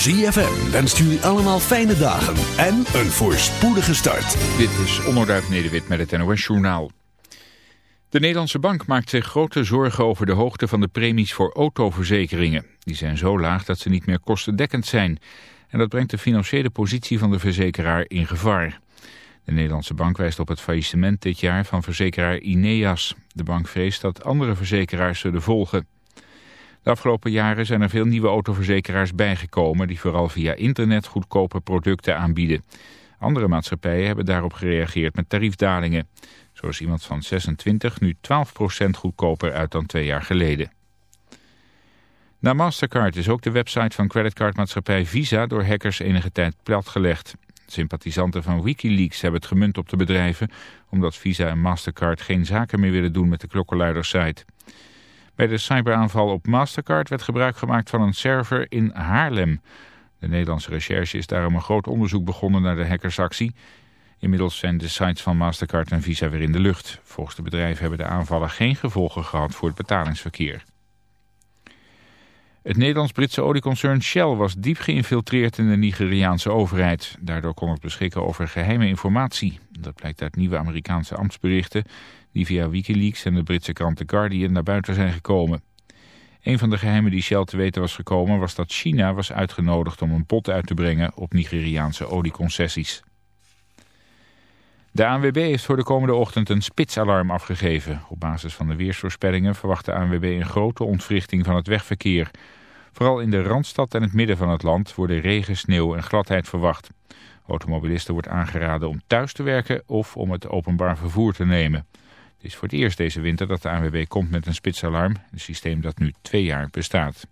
ZFM wenst jullie allemaal fijne dagen en een voorspoedige start. Dit is Onderduif Nederwit met het NOS Journaal. De Nederlandse bank maakt zich grote zorgen over de hoogte van de premies voor autoverzekeringen. Die zijn zo laag dat ze niet meer kostendekkend zijn. En dat brengt de financiële positie van de verzekeraar in gevaar. De Nederlandse bank wijst op het faillissement dit jaar van verzekeraar Ineas. De bank vreest dat andere verzekeraars zullen volgen. De afgelopen jaren zijn er veel nieuwe autoverzekeraars bijgekomen... die vooral via internet goedkope producten aanbieden. Andere maatschappijen hebben daarop gereageerd met tariefdalingen. Zo is iemand van 26 nu 12% goedkoper uit dan twee jaar geleden. Na Mastercard is ook de website van creditcardmaatschappij Visa door hackers enige tijd platgelegd. Sympathisanten van Wikileaks hebben het gemunt op de bedrijven... omdat Visa en Mastercard geen zaken meer willen doen met de klokkenluidersite. Bij de cyberaanval op Mastercard werd gebruik gemaakt van een server in Haarlem. De Nederlandse recherche is daarom een groot onderzoek begonnen naar de hackersactie. Inmiddels zijn de sites van Mastercard en Visa weer in de lucht. Volgens de bedrijven hebben de aanvallen geen gevolgen gehad voor het betalingsverkeer. Het Nederlands-Britse olieconcern Shell was diep geïnfiltreerd in de Nigeriaanse overheid. Daardoor kon het beschikken over geheime informatie. Dat blijkt uit nieuwe Amerikaanse ambtsberichten die via Wikileaks en de Britse krant The Guardian naar buiten zijn gekomen. Een van de geheimen die Shell te weten was gekomen was dat China was uitgenodigd om een pot uit te brengen op Nigeriaanse olieconcessies. De ANWB heeft voor de komende ochtend een spitsalarm afgegeven. Op basis van de weersvoorspellingen verwacht de ANWB een grote ontwrichting van het wegverkeer. Vooral in de Randstad en het midden van het land worden regen, sneeuw en gladheid verwacht. Automobilisten wordt aangeraden om thuis te werken of om het openbaar vervoer te nemen. Het is voor het eerst deze winter dat de ANWB komt met een spitsalarm, een systeem dat nu twee jaar bestaat.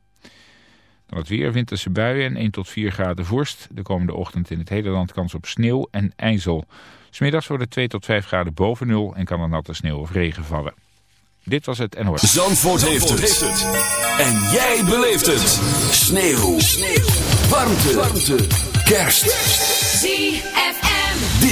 Dan het weer, winterse buien en 1 tot 4 graden vorst. De komende ochtend in het hele land kans op sneeuw en ijzel. Smiddags worden 2 tot 5 graden boven nul en kan er natte sneeuw of regen vallen. Dit was het NOS. Zandvoort, Zandvoort heeft, het. En jij beleeft het. Sneeuw. sneeuw. Warmte. Warmte. Kerst. ZFM.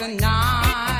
tonight.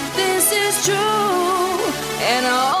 this is true, and all.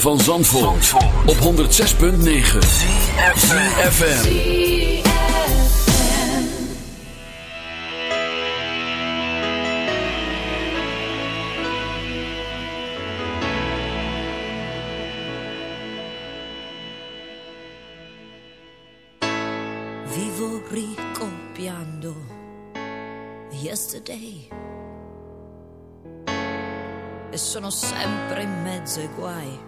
van Zandvoort, Zandvoort. op 106.9 CFFM Vivo ricopiando yesterday. E sono sempre in mezzo ai guai.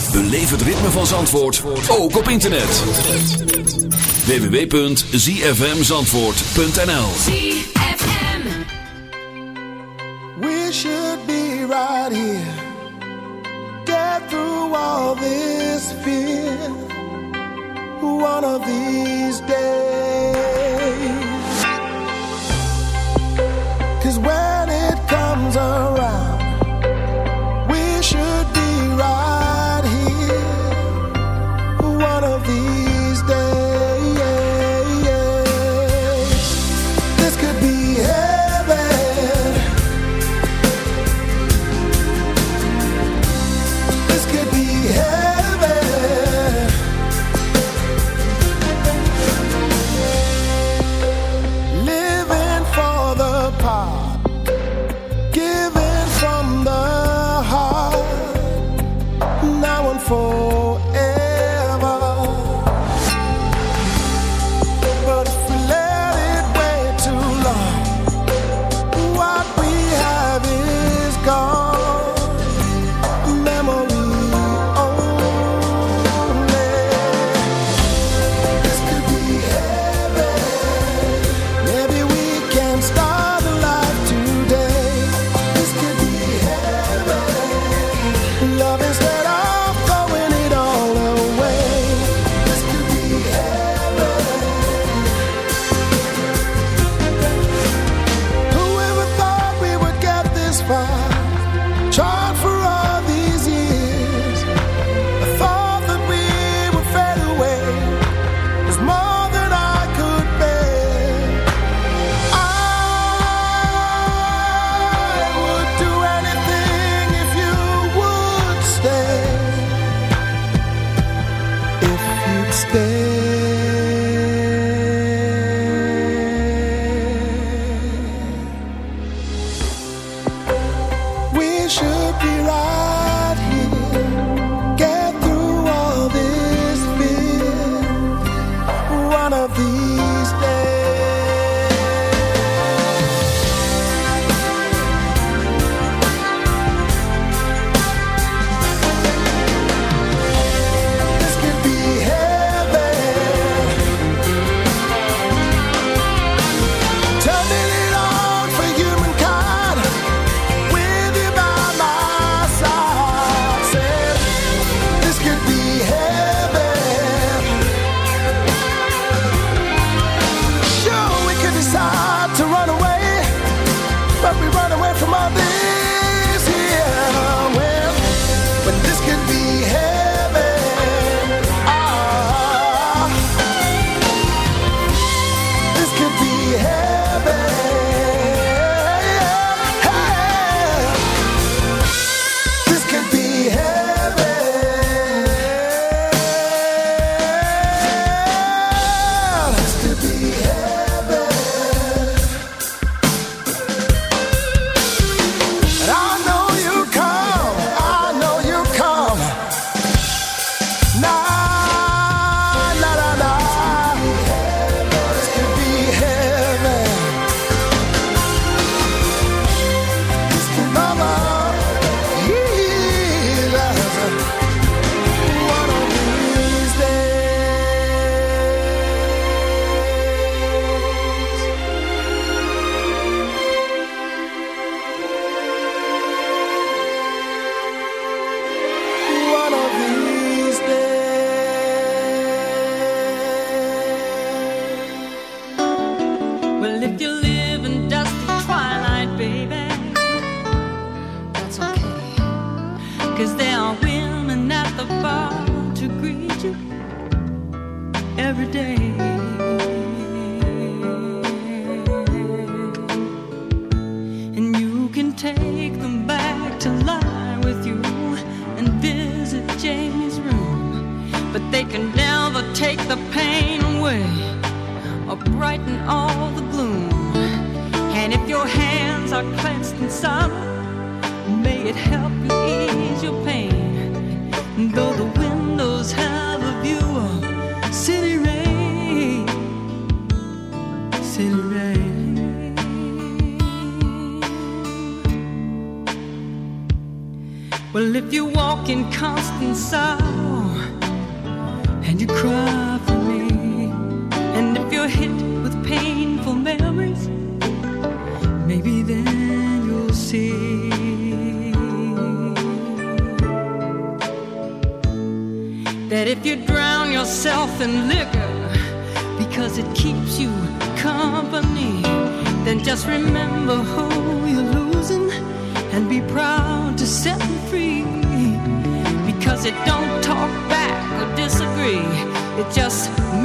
Beleef het ritme van Zandvoort ook op internet. www.zfmzandvoort.nl ZFM. We should be right here. Get through all this fear. One of these days.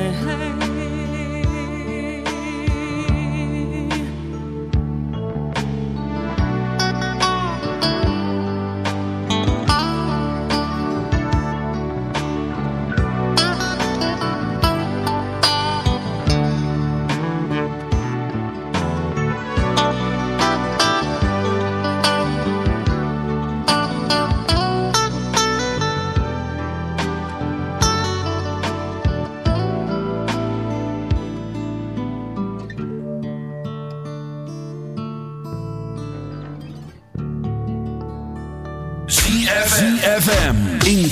hand.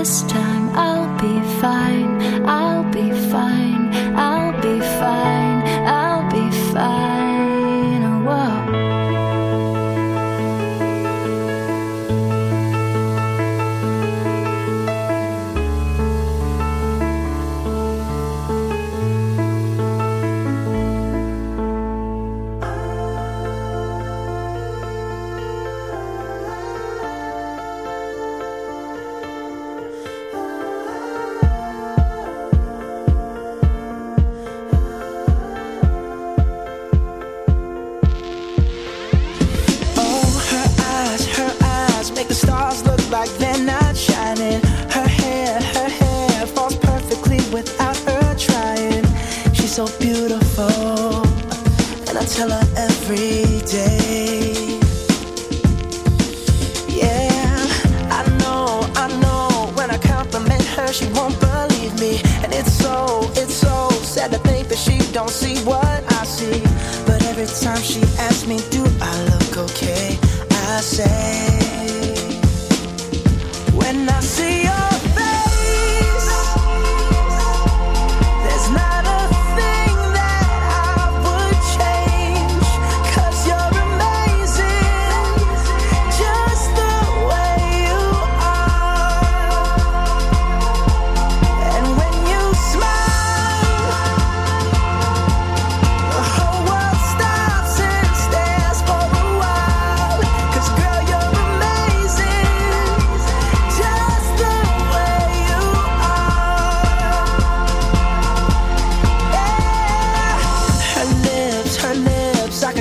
This time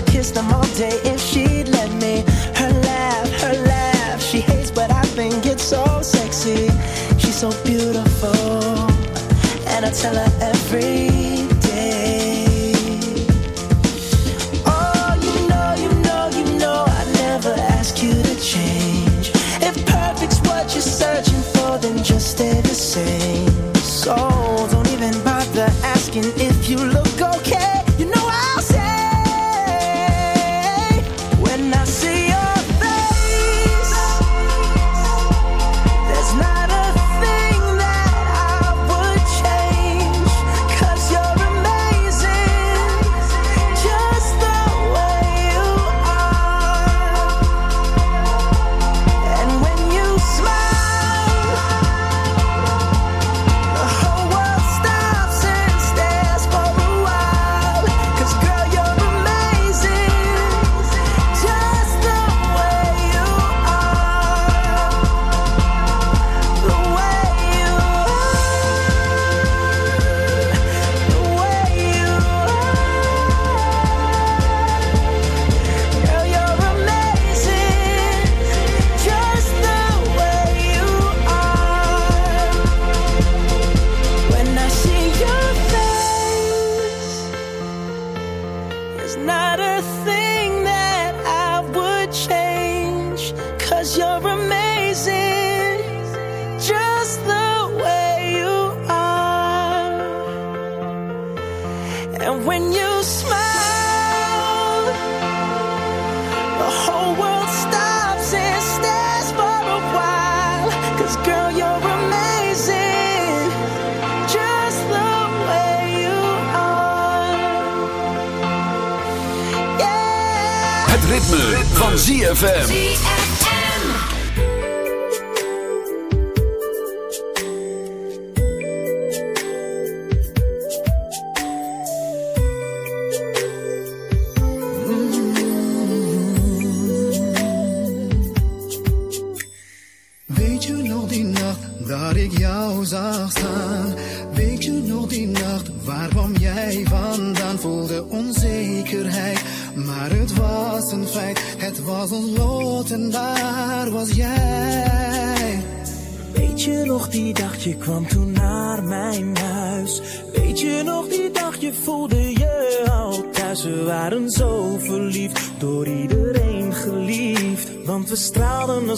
could kiss them all day if Van ZFM.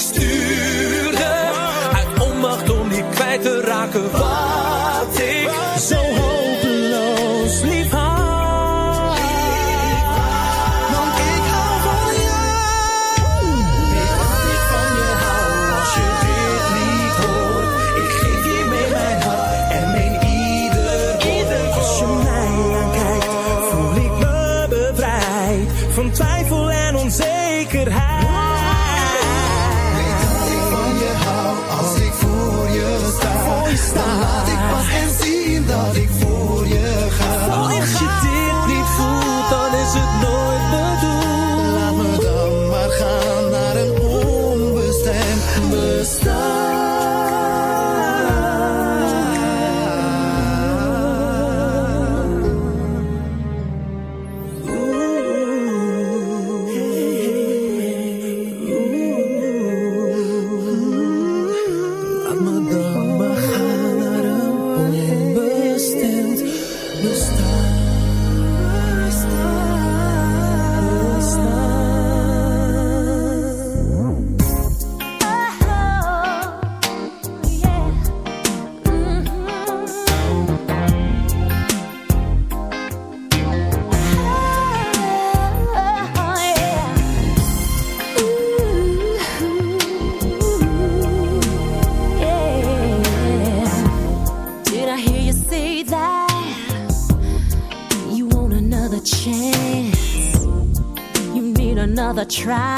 Ik stuurde. Uit onmacht om niet kwijt te raken wat ik zo hopeloos lief had. Want ik hou van jou. Dat ik van je hou als je dit niet hoort. Ik geef je mee mijn hart en meen ieder woord. Als je mij aankijkt, voel ik me bevrijd van twijfel en onzekerheid. Try.